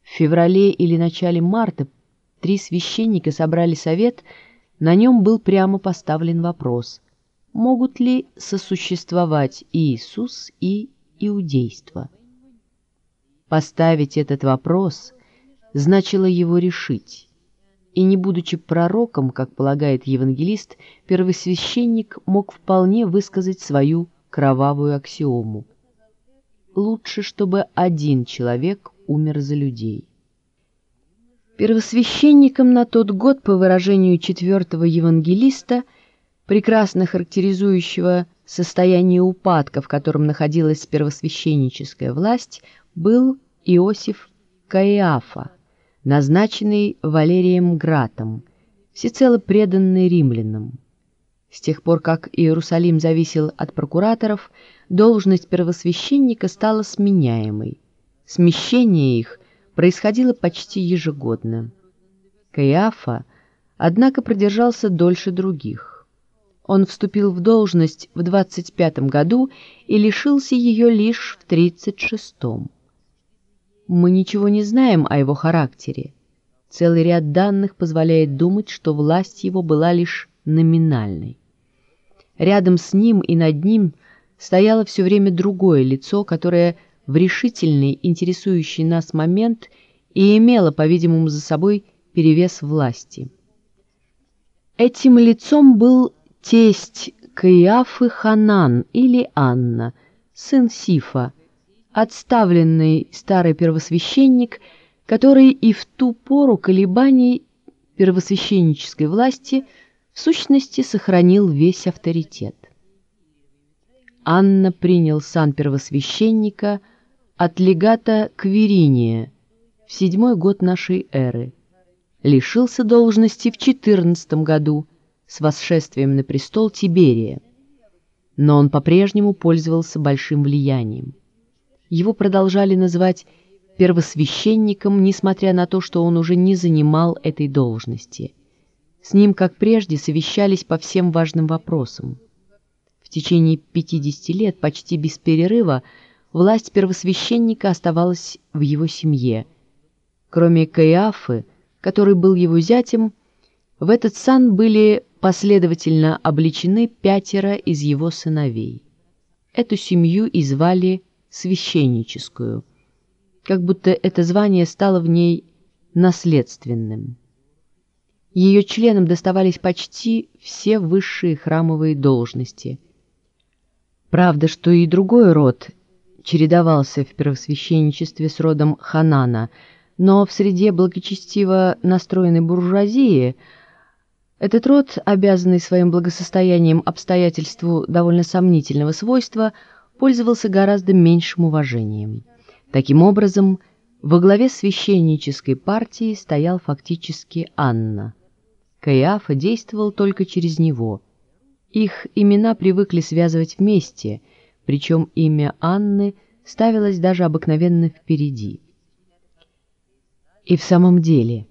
в феврале или начале марта три священника собрали совет, на нем был прямо поставлен вопрос, могут ли сосуществовать Иисус и иудейство. Поставить этот вопрос значило его решить, и не будучи пророком, как полагает евангелист, первосвященник мог вполне высказать свою кровавую аксиому. Лучше, чтобы один человек умер за людей. Первосвященником на тот год, по выражению четвертого евангелиста, прекрасно характеризующего состояние упадка, в котором находилась первосвященническая власть, был Иосиф Каиафа, назначенный Валерием Гратом, всецело преданный римлянам. С тех пор, как Иерусалим зависел от прокураторов, должность первосвященника стала сменяемой. Смещение их происходило почти ежегодно. Каиафа, однако, продержался дольше других. Он вступил в должность в 25 году и лишился ее лишь в 36-м. Мы ничего не знаем о его характере. Целый ряд данных позволяет думать, что власть его была лишь номинальной. Рядом с ним и над ним стояло все время другое лицо, которое в решительный, интересующий нас момент и имела, по-видимому, за собой перевес власти. Этим лицом был тесть Каиафы Ханан или Анна, сын Сифа, отставленный старый первосвященник, который и в ту пору колебаний первосвященнической власти в сущности сохранил весь авторитет. Анна принял сан первосвященника – от легата Квириния в седьмой год нашей эры, лишился должности в четырнадцатом году с восшествием на престол Тиберия, но он по-прежнему пользовался большим влиянием. Его продолжали называть первосвященником, несмотря на то, что он уже не занимал этой должности. С ним, как прежде, совещались по всем важным вопросам. В течение 50 лет почти без перерыва власть первосвященника оставалась в его семье. Кроме Каиафы, который был его зятем, в этот сан были последовательно обличены пятеро из его сыновей. Эту семью и звали священническую, как будто это звание стало в ней наследственным. Ее членам доставались почти все высшие храмовые должности. Правда, что и другой род чередовался в первосвященничестве с родом Ханана, но в среде благочестиво настроенной буржуазии этот род, обязанный своим благосостоянием обстоятельству довольно сомнительного свойства, пользовался гораздо меньшим уважением. Таким образом, во главе священнической партии стоял фактически Анна. Каиафа действовал только через него. Их имена привыкли связывать вместе – причем имя Анны ставилось даже обыкновенно впереди. И в самом деле,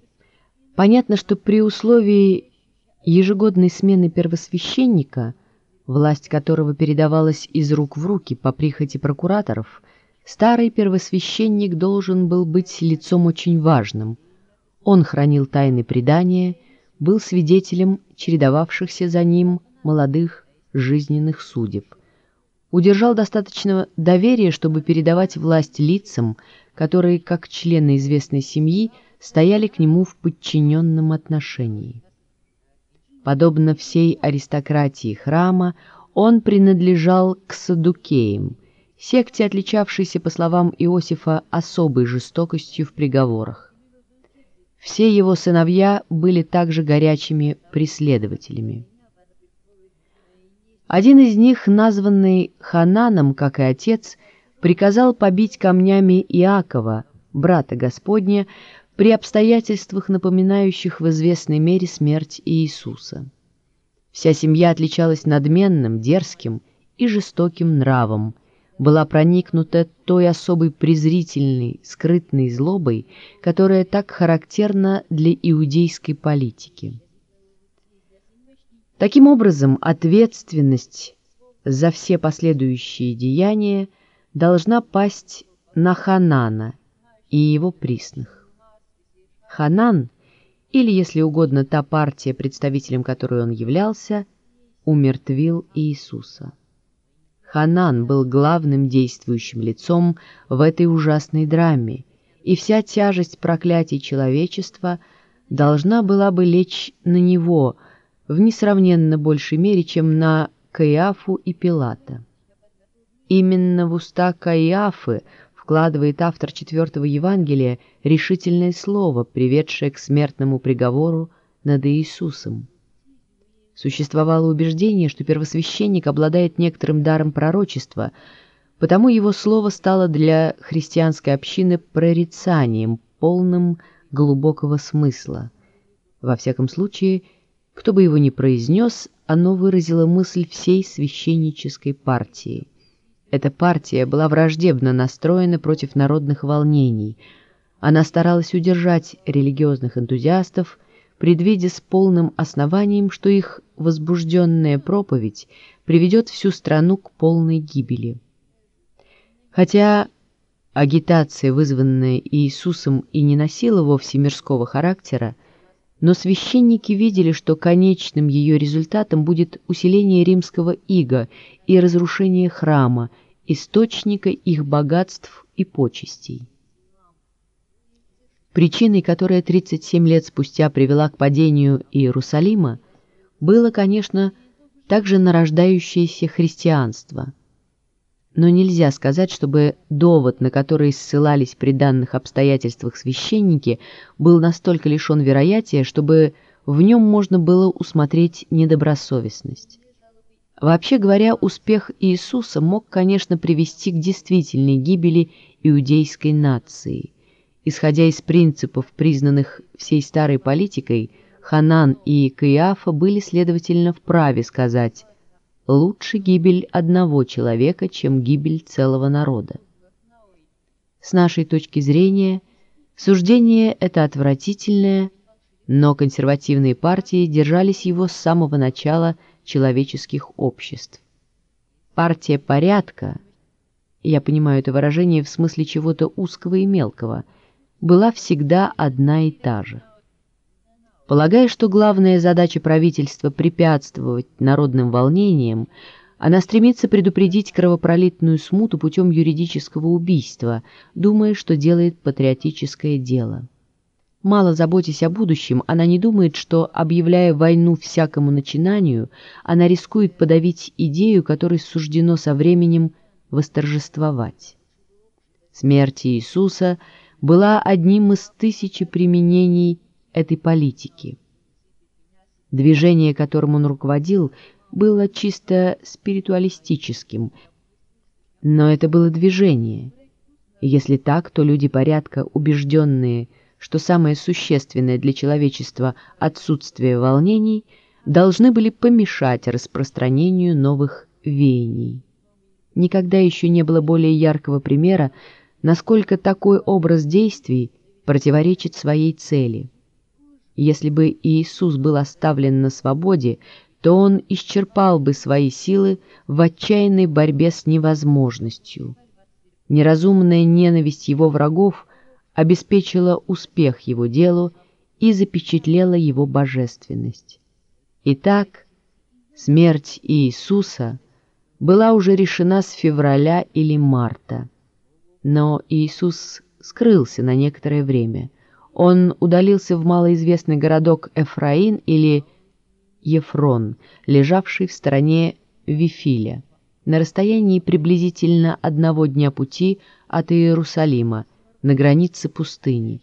понятно, что при условии ежегодной смены первосвященника, власть которого передавалась из рук в руки по прихоти прокураторов, старый первосвященник должен был быть лицом очень важным. Он хранил тайны предания, был свидетелем чередовавшихся за ним молодых жизненных судеб – удержал достаточно доверия, чтобы передавать власть лицам, которые, как члены известной семьи, стояли к нему в подчиненном отношении. Подобно всей аристократии храма, он принадлежал к садукеям, секте, отличавшейся, по словам Иосифа, особой жестокостью в приговорах. Все его сыновья были также горячими преследователями. Один из них, названный Хананом, как и отец, приказал побить камнями Иакова, брата Господня, при обстоятельствах, напоминающих в известной мере смерть Иисуса. Вся семья отличалась надменным, дерзким и жестоким нравом, была проникнута той особой презрительной, скрытной злобой, которая так характерна для иудейской политики. Таким образом, ответственность за все последующие деяния должна пасть на Ханана и его присных. Ханан, или, если угодно, та партия, представителем которой он являлся, умертвил Иисуса. Ханан был главным действующим лицом в этой ужасной драме, и вся тяжесть проклятий человечества должна была бы лечь на него в несравненно большей мере, чем на Каиафу и Пилата. Именно в уста Каиафы вкладывает автор четвертого Евангелия решительное слово, приведшее к смертному приговору над Иисусом. Существовало убеждение, что первосвященник обладает некоторым даром пророчества, потому его слово стало для христианской общины прорицанием, полным глубокого смысла. Во всяком случае, кто бы его ни произнес, оно выразило мысль всей священнической партии – эта партия была враждебно настроена против народных волнений. Она старалась удержать религиозных энтузиастов, предвидя с полным основанием, что их возбужденная проповедь приведет всю страну к полной гибели. Хотя агитация, вызванная Иисусом, и не носила вовсе мирского характера, но священники видели, что конечным ее результатом будет усиление римского ига и разрушение храма, источника их богатств и почестей. Причиной, которая 37 лет спустя привела к падению Иерусалима, было, конечно, также нарождающееся христианство. Но нельзя сказать, чтобы довод, на который ссылались при данных обстоятельствах священники, был настолько лишен вероятия, чтобы в нем можно было усмотреть недобросовестность. Вообще говоря, успех Иисуса мог, конечно, привести к действительной гибели иудейской нации. Исходя из принципов, признанных всей старой политикой, Ханан и Каиафа были, следовательно, вправе сказать «лучше гибель одного человека, чем гибель целого народа». С нашей точки зрения, суждение это отвратительное, но консервативные партии держались его с самого начала – человеческих обществ. Партия порядка, я понимаю это выражение в смысле чего-то узкого и мелкого, была всегда одна и та же. Полагая, что главная задача правительства препятствовать народным волнениям, она стремится предупредить кровопролитную смуту путем юридического убийства, думая, что делает патриотическое дело. Мало заботясь о будущем, она не думает, что, объявляя войну всякому начинанию, она рискует подавить идею, которой суждено со временем восторжествовать. Смерть Иисуса была одним из тысячи применений этой политики. Движение, которым он руководил, было чисто спиритуалистическим, но это было движение. Если так, то люди порядка, убежденные – что самое существенное для человечества отсутствие волнений, должны были помешать распространению новых веяний. Никогда еще не было более яркого примера, насколько такой образ действий противоречит своей цели. Если бы Иисус был оставлен на свободе, то он исчерпал бы свои силы в отчаянной борьбе с невозможностью. Неразумная ненависть его врагов – обеспечила успех его делу и запечатлела его божественность. Итак, смерть Иисуса была уже решена с февраля или марта. Но Иисус скрылся на некоторое время. Он удалился в малоизвестный городок Эфраин или Ефрон, лежавший в стороне Вифиля, на расстоянии приблизительно одного дня пути от Иерусалима, на границе пустыни.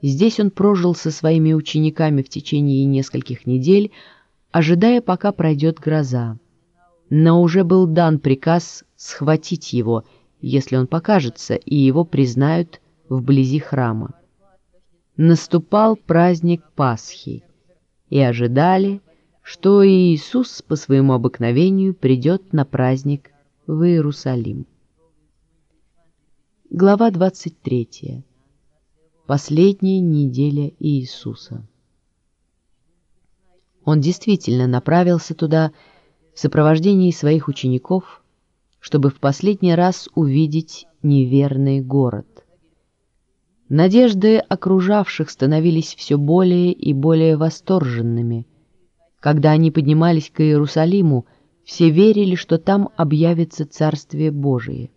Здесь он прожил со своими учениками в течение нескольких недель, ожидая, пока пройдет гроза. Но уже был дан приказ схватить его, если он покажется, и его признают вблизи храма. Наступал праздник Пасхи, и ожидали, что Иисус по своему обыкновению придет на праздник в Иерусалим. Глава 23. Последняя неделя Иисуса. Он действительно направился туда в сопровождении своих учеников, чтобы в последний раз увидеть неверный город. Надежды окружавших становились все более и более восторженными. Когда они поднимались к Иерусалиму, все верили, что там объявится Царствие Божие.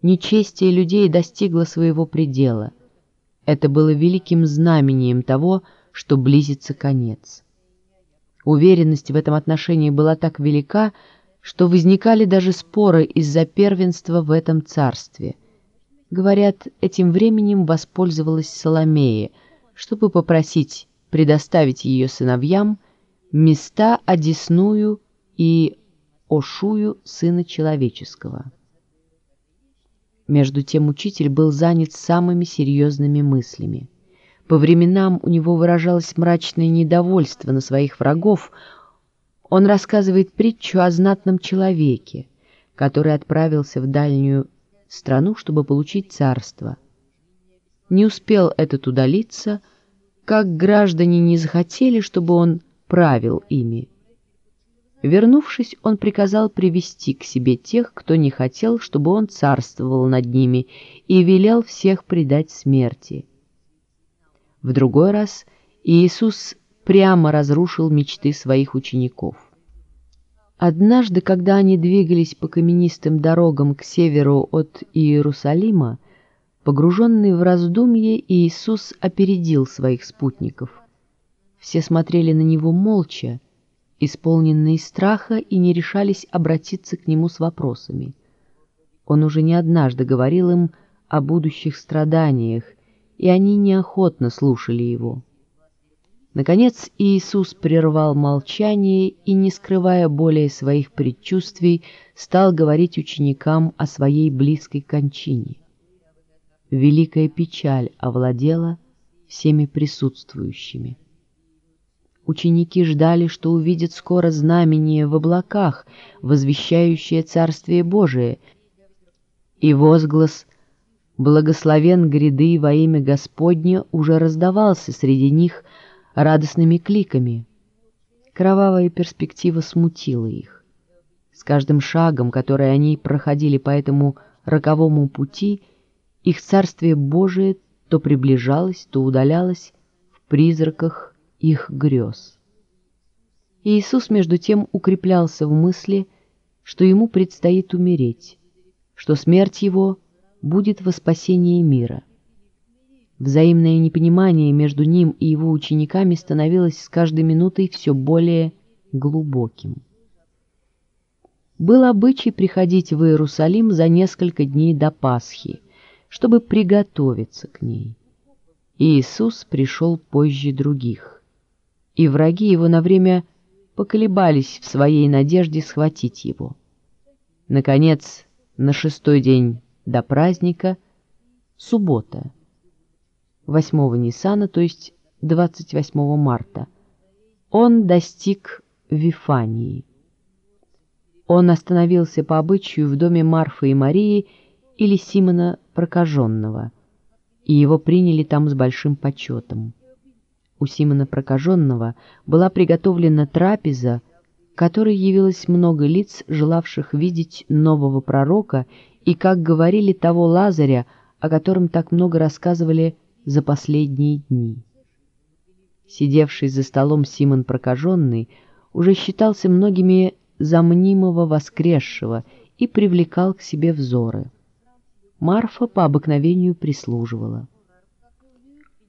Нечестие людей достигло своего предела. Это было великим знамением того, что близится конец. Уверенность в этом отношении была так велика, что возникали даже споры из-за первенства в этом царстве. Говорят, этим временем воспользовалась Соломея, чтобы попросить предоставить ее сыновьям места Одесную и Ошую сына человеческого. Между тем учитель был занят самыми серьезными мыслями. По временам у него выражалось мрачное недовольство на своих врагов. Он рассказывает притчу о знатном человеке, который отправился в дальнюю страну, чтобы получить царство. Не успел этот удалиться, как граждане не захотели, чтобы он правил ими. Вернувшись, он приказал привести к себе тех, кто не хотел, чтобы он царствовал над ними, и велел всех предать смерти. В другой раз Иисус прямо разрушил мечты своих учеников. Однажды, когда они двигались по каменистым дорогам к северу от Иерусалима, погруженный в раздумье, Иисус опередил своих спутников. Все смотрели на него молча, исполненные страха и не решались обратиться к нему с вопросами. Он уже не однажды говорил им о будущих страданиях, и они неохотно слушали его. Наконец Иисус прервал молчание и, не скрывая более своих предчувствий, стал говорить ученикам о своей близкой кончине. Великая печаль овладела всеми присутствующими. Ученики ждали, что увидят скоро знамение в облаках, возвещающее Царствие Божие, и возглас «Благословен гряды во имя Господне» уже раздавался среди них радостными кликами. Кровавая перспектива смутила их. С каждым шагом, который они проходили по этому роковому пути, их Царствие Божие то приближалось, то удалялось в призраках их грез. Иисус, между тем, укреплялся в мысли, что ему предстоит умереть, что смерть его — будет во спасении мира. Взаимное непонимание между ним и его учениками становилось с каждой минутой все более глубоким. Был обычай приходить в Иерусалим за несколько дней до Пасхи, чтобы приготовиться к ней. Иисус пришел позже других, и враги его на время поколебались в своей надежде схватить его. Наконец, на шестой день до праздника суббота, 8 Ниссана, то есть 28 марта, он достиг Вифании. Он остановился по обычаю в доме Марфы и Марии или Симона Прокаженного, и его приняли там с большим почетом. У Симона Прокаженного была приготовлена трапеза, которой явилось много лиц, желавших видеть нового пророка и, как говорили, того Лазаря, о котором так много рассказывали за последние дни. Сидевший за столом Симон Прокаженный уже считался многими за мнимого воскресшего и привлекал к себе взоры. Марфа по обыкновению прислуживала.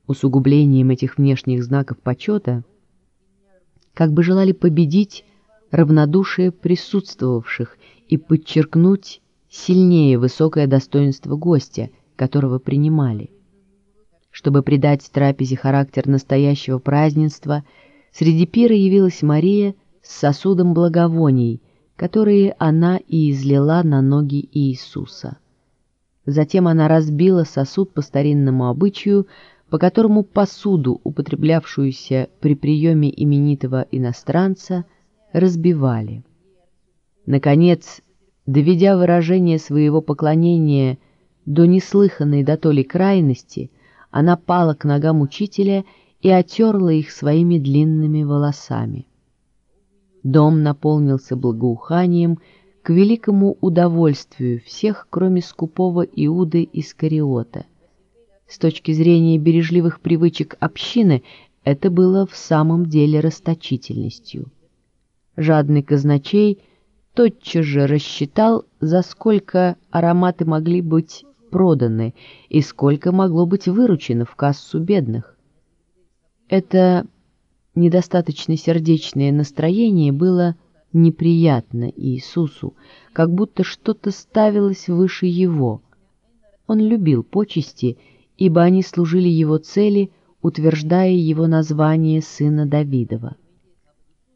Усугублением этих внешних знаков почета как бы желали победить равнодушие присутствовавших и подчеркнуть сильнее высокое достоинство гостя, которого принимали. Чтобы придать трапезе характер настоящего празднества, среди пира явилась Мария с сосудом благовоний, которые она и излила на ноги Иисуса. Затем она разбила сосуд по старинному обычаю, по которому посуду, употреблявшуюся при приеме именитого иностранца, разбивали. Наконец, доведя выражение своего поклонения до неслыханной дотоли крайности, она пала к ногам учителя и отерла их своими длинными волосами. Дом наполнился благоуханием к великому удовольствию всех, кроме скупого Иуды Искариота. С точки зрения бережливых привычек общины это было в самом деле расточительностью. Жадный казначей тотчас же рассчитал, за сколько ароматы могли быть проданы и сколько могло быть выручено в кассу бедных. Это недостаточно сердечное настроение было неприятно Иисусу, как будто что-то ставилось выше его. Он любил почести, ибо они служили его цели, утверждая его название сына Давидова.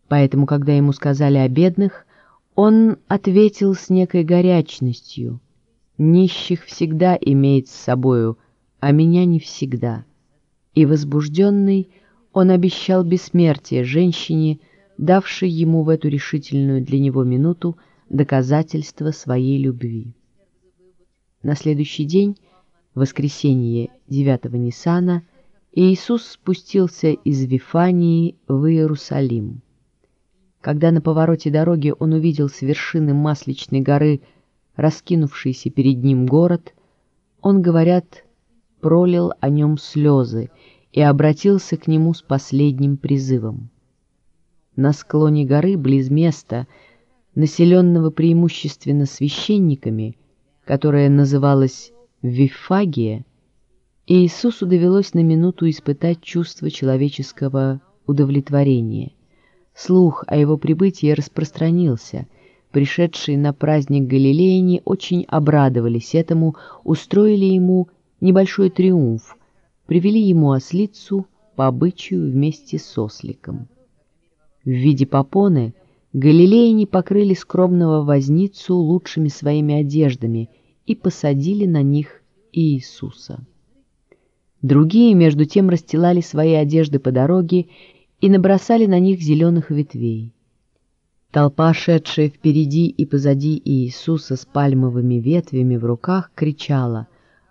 Поэтому, когда ему сказали о бедных, он ответил с некой горячностью. «Нищих всегда имеет с собою, а меня не всегда». И возбужденный он обещал бессмертие женщине, давшей ему в эту решительную для него минуту доказательство своей любви. На следующий день, воскресенье 9 Ниссана, Иисус спустился из Вифании в Иерусалим. Когда на повороте дороги он увидел с вершины Масличной горы раскинувшийся перед ним город, он, говорят, пролил о нем слезы и обратился к нему с последним призывом. На склоне горы, близ места, населенного преимущественно священниками, которое называлось Вифагия, Иисусу довелось на минуту испытать чувство человеческого удовлетворения. Слух о его прибытии распространился. Пришедшие на праздник галилеяне очень обрадовались этому, устроили ему небольшой триумф, привели ему ослицу по обычаю вместе с осликом. В виде попоны галилеяне покрыли скромного возницу лучшими своими одеждами и посадили на них Иисуса. Другие, между тем, расстилали свои одежды по дороге и набросали на них зеленых ветвей. Толпа, шедшая впереди и позади Иисуса с пальмовыми ветвями в руках, кричала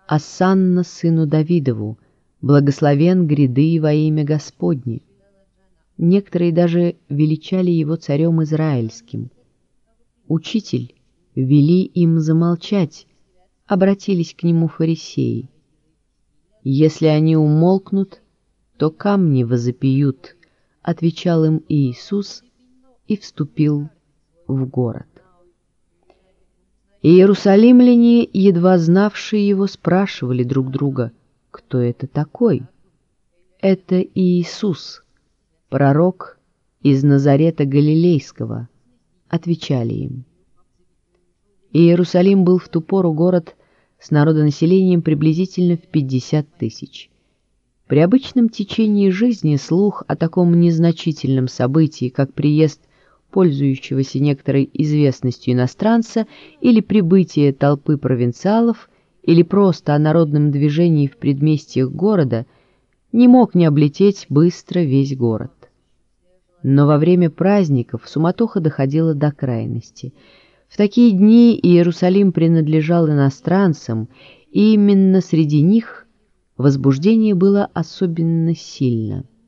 «Ассанна сыну Давидову! Благословен гряды во имя Господне!» Некоторые даже величали его царем Израильским. «Учитель!» вели им замолчать, обратились к нему фарисеи. «Если они умолкнут, то камни возопьют», — отвечал им Иисус и вступил в город. Иерусалимляне, едва знавшие его, спрашивали друг друга, кто это такой. «Это Иисус, пророк из Назарета Галилейского», — отвечали им. Иерусалим был в ту пору город с народонаселением приблизительно в 50 тысяч. При обычном течении жизни слух о таком незначительном событии, как приезд пользующегося некоторой известностью иностранца или прибытие толпы провинциалов, или просто о народном движении в предместьях города, не мог не облететь быстро весь город. Но во время праздников суматоха доходила до крайности. В такие дни Иерусалим принадлежал иностранцам, и именно среди них – возбуждение было особенно сильно –